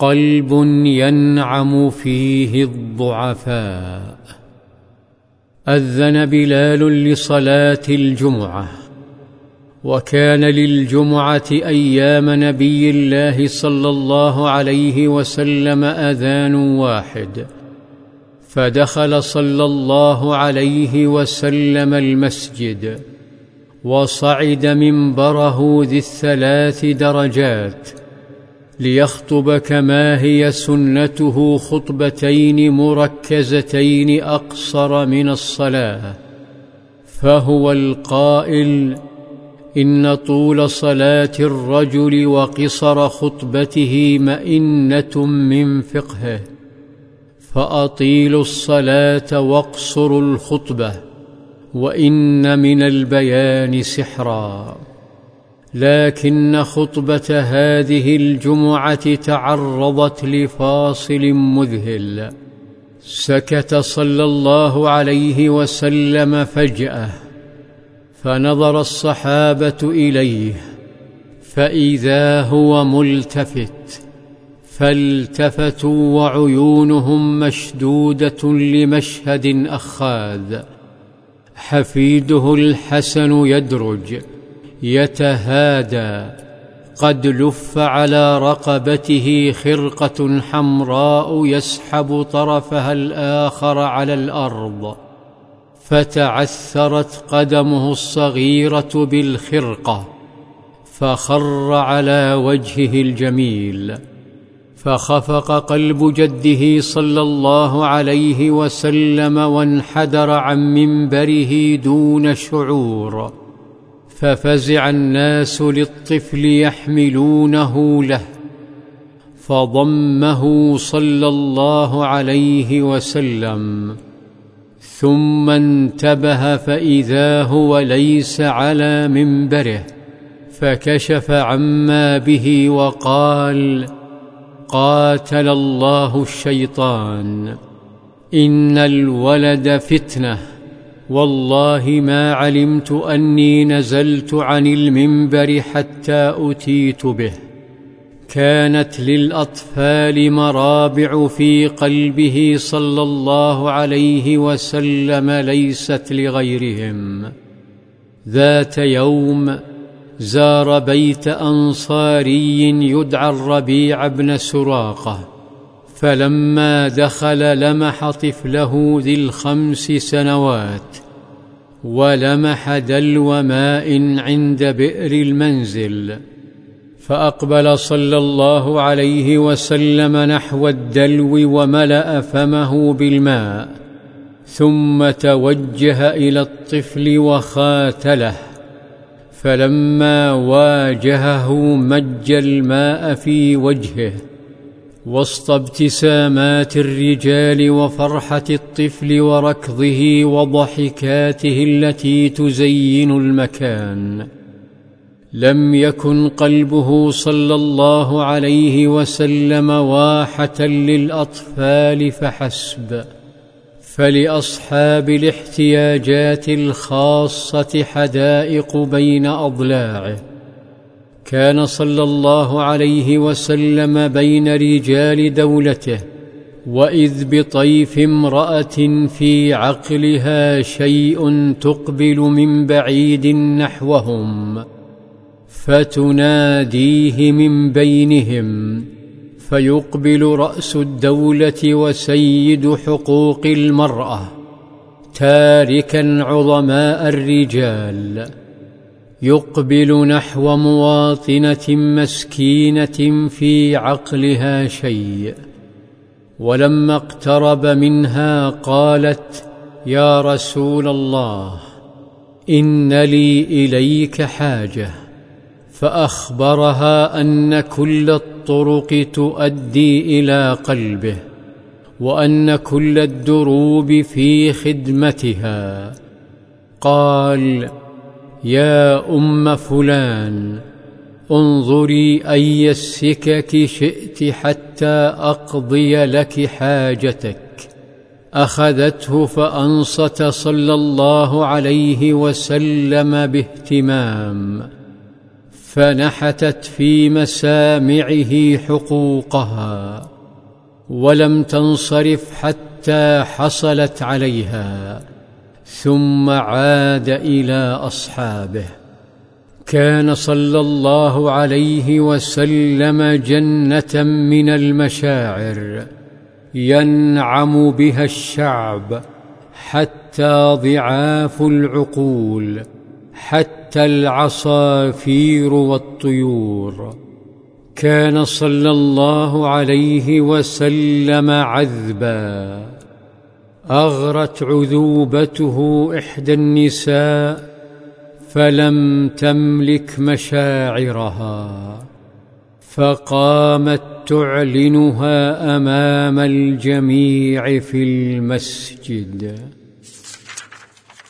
قلب ينعم فيه الضعفاء. أذن بلال لصلاة الجمعة. وكان للجمعة أيام نبي الله صلى الله عليه وسلم أذان واحد. فدخل صلى الله عليه وسلم المسجد. وصعد منبره ذي الثلاث درجات. ليخطب كما هي سنته خطبتين مركزتين أقصر من الصلاة. فهو القائل إن طول صلاة الرجل وقصر خطبته مئنة من فقهه. فأطيلوا الصلاة واقصروا الخطبة وإن من البيان سحرا. لكن خطبة هذه الجمعة تعرضت لفاصل مذهل. سكت صلى الله عليه وسلم فجأة فنظر الصحابة إليه فإذا هو ملتفت فالتفتوا وعيونهم مشدودة لمشهد أخاذ. حفيده الحسن يدرج يتهادى. قد لف على رقبته خرقة حمراء يسحب طرفها الآخر على الأرض. فتعثرت قدمه الصغيرة بالخرقة فخر على وجهه الجميل. فخفق قلب جده صلى الله عليه وسلم وانحدر عن منبره دون شعور. ففزع الناس للطفل يحملونه له فضمه صلى الله عليه وسلم. ثم انتبه فإذا هو ليس على منبره فكشف عما به وقال قاتل الله الشيطان إن الولد فتنة. والله ما علمت أني نزلت عن المنبر حتى أتيت به. كانت للأطفال مرابع في قلبه صلى الله عليه وسلم ليست لغيرهم. ذات يوم زار بيت أنصاري يدعى الربيع بن سراقة. فلما دخل لمح طفله ذي الخمس سنوات ولمح دلو ماء عند بئر المنزل فأقبل صلى الله عليه وسلم نحو الدلو وملأ فمه بالماء ثم توجه إلى الطفل وخاتله فلما واجهه مج الماء في وجهه وسط ابتسامات الرجال وفرحة الطفل وركضه وضحكاته التي تزين المكان. لم يكن قلبه صلى الله عليه وسلم واحة للأطفال فحسب فلأصحاب الاحتياجات الخاصة حدائق بين أضلاعه. كان صلى الله عليه وسلم بين رجال دولته وإذ بطيف امرأة في عقلها شيء تقبل من بعيد نحوهم فتناديه من بينهم فيقبل رأس الدولة وسيد حقوق المرأة تاركا عظماء الرجال. يقبل نحو مواطنة مسكينة في عقلها شيء. ولما اقترب منها قالت يا رسول الله إن لي إليك حاجة فأخبرها أن كل الطرق تؤدي إلى قلبه وأن كل الدروب في خدمتها. قال يا أم فلان انظري أي السكك شئت حتى أقضي لك حاجتك. أخذته فأنصت صلى الله عليه وسلم باهتمام. فنحتت في مسامعه حقوقها. ولم تنصرف حتى حصلت عليها. ثم عاد إلى أصحابه. كان صلى الله عليه وسلم جنة من المشاعر ينعم بها الشعب حتى ضعاف العقول حتى العصافير والطيور. كان صلى الله عليه وسلم عذبا. أغرت عذوبته إحدى النساء فلم تملك مشاعرها فقامت تعلنها أمام الجميع في المسجد.